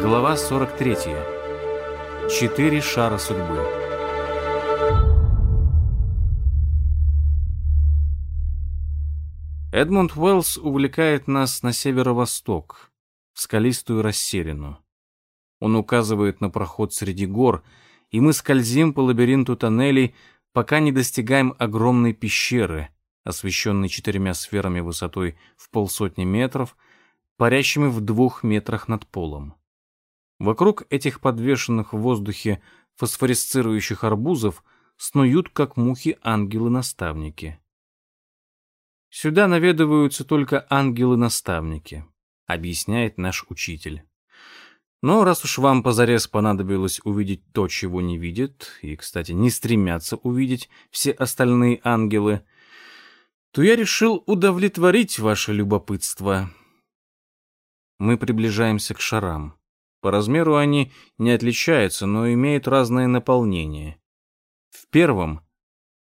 Глава 43. Четыре шара судьбы. Эдмунд Уэллс увлекает нас на северо-восток, в скалистую расселину. Он указывает на проход среди гор, и мы скользим по лабиринту тоннелей, пока не достигаем огромной пещеры, освещенной четырьмя сферами высотой в полсотни метров, парящими в двух метрах над полом. Вокруг этих подвешенных в воздухе фосфорисцирующих арбузов снуют, как мухи, ангелы-наставники. Сюда наведываются только ангелы-наставники, объясняет наш учитель. Но раз уж вам позарез понадобилось увидеть то, чего не видят, и, кстати, не стремятся увидеть все остальные ангелы, то я решил удовлетворить ваше любопытство. Мы приближаемся к шарам. По размеру они не отличаются, но имеют разное наполнение. В первом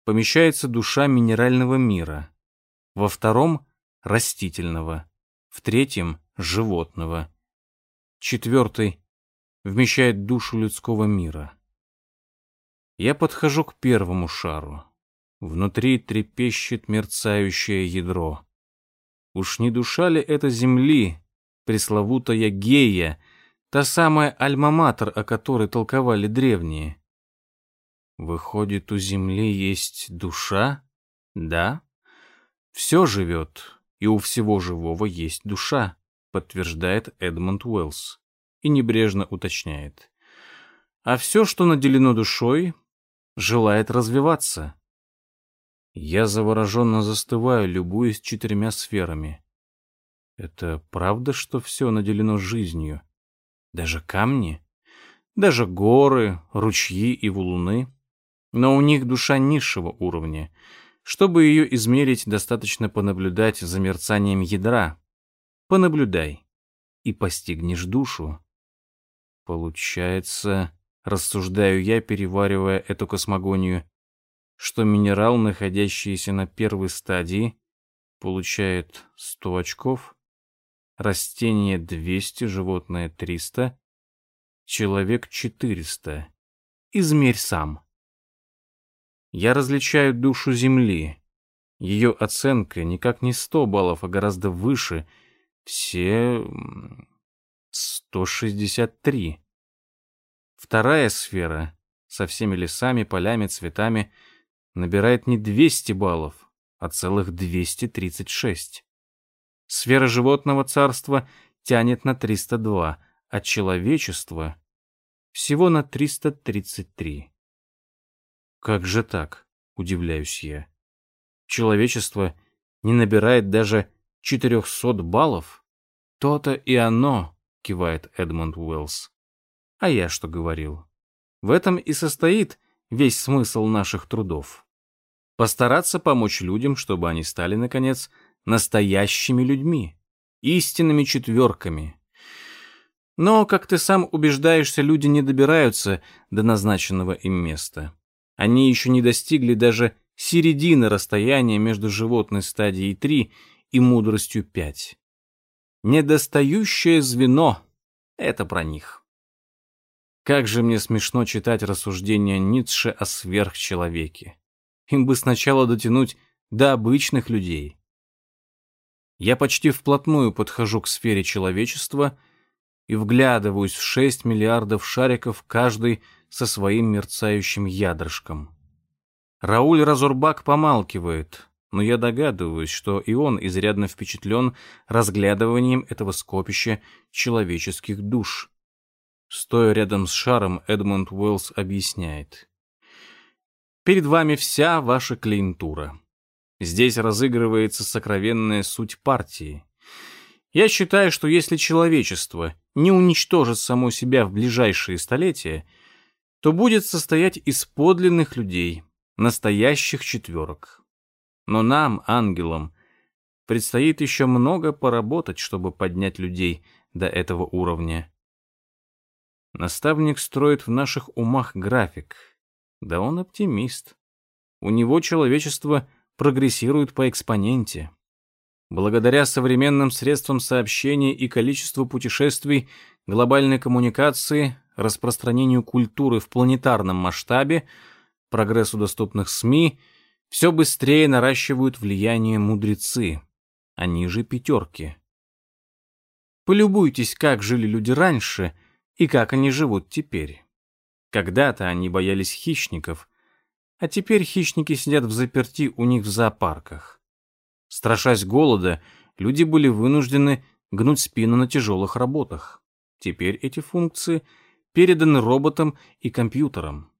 помещается душа минерального мира, во втором — растительного, в третьем — животного. Четвертый вмещает душу людского мира. Я подхожу к первому шару. Внутри трепещет мерцающее ядро. Уж не душа ли это земли, пресловутая Гея — Та самая альма-матер, о которой толковали древние. Выходит, у Земли есть душа? Да. Все живет, и у всего живого есть душа, подтверждает Эдмонд Уэллс и небрежно уточняет. А все, что наделено душой, желает развиваться. Я завороженно застываю, любуясь четырьмя сферами. Это правда, что все наделено жизнью? Даже камни, даже горы, ручьи и валуны. Но у них душа низшего уровня. Чтобы ее измерить, достаточно понаблюдать за мерцанием ядра. Понаблюдай, и постигнешь душу. Получается, рассуждаю я, переваривая эту космогонию, что минерал, находящийся на первой стадии, получает 100 очков, растение 200, животное 300, человек 400. Измерь сам. Я различаю душу Земли. Ее оценка никак не 100 баллов, а гораздо выше. Все 163. Вторая сфера со всеми лесами, полями, цветами набирает не 200 баллов, а целых 236. Сфера животного царства тянет на 302, а человечество всего на 333. Как же так, удивляюсь я. Человечество не набирает даже 400 баллов? То-то и оно, кивает Эдмонд Уэллс. А я что говорил? В этом и состоит весь смысл наших трудов. Постараться помочь людям, чтобы они стали, наконец, настоящими людьми, истинными четверками. Но, как ты сам убеждаешься, люди не добираются до назначенного им места. Они еще не достигли даже середины расстояния между животной стадией 3 и мудростью 5. Недостающее звено — это про них. Как же мне смешно читать рассуждения Ницше о сверхчеловеке. Им бы сначала дотянуть до обычных людей. Я почти вплотную подхожу к сфере человечества и вглядываюсь в 6 миллиардов шариков, каждый со своим мерцающим ядрышком. Рауль Разурбак помалкивает, но я догадываюсь, что и он изрядно впечатлен разглядыванием этого скопища человеческих душ. Стоя рядом с шаром, Эдмунд Уэллс объясняет. «Перед вами вся ваша клиентура. Здесь разыгрывается сокровенная суть партии. Я считаю, что если человечество не уничтожит само себя в ближайшие столетия, то будет состоять из подлинных людей, настоящих четверок. Но нам, ангелам, предстоит еще много поработать, чтобы поднять людей до этого уровня. Наставник строит в наших умах график. Да он оптимист. У него человечество прогрессирует по экспоненте. благодаря современным средствам сообщения и количеству путешествий, глобальной коммуникации, распространению культуры в планетарном масштабе, прогрессу доступных СМИ, все быстрее наращивают влияние мудрецы, они же пятерки. Полюбуйтесь, как жили люди раньше и как они живут теперь. Когда-то они боялись хищников, а теперь хищники сидят в заперти у них в зоопарках. Страшась голода, люди были вынуждены гнуть спину на тяжелых работах. Теперь эти функции переданы роботам и компьютерам.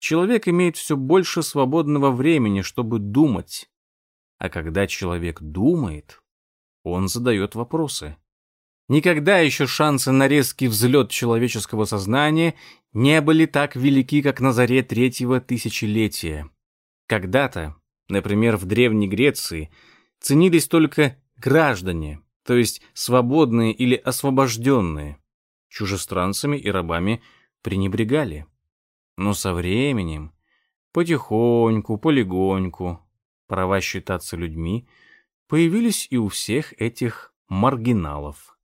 Человек имеет все больше свободного времени, чтобы думать. А когда человек думает, он задает вопросы. Никогда еще шансы на резкий взлет человеческого сознания не были так велики, как на заре третьего тысячелетия. Когда-то, например, в Древней Греции, ценились только граждане, то есть свободные или освобожденные. Чужестранцами и рабами пренебрегали. Но со временем, потихоньку, полегоньку, права считаться людьми появились и у всех этих маргиналов.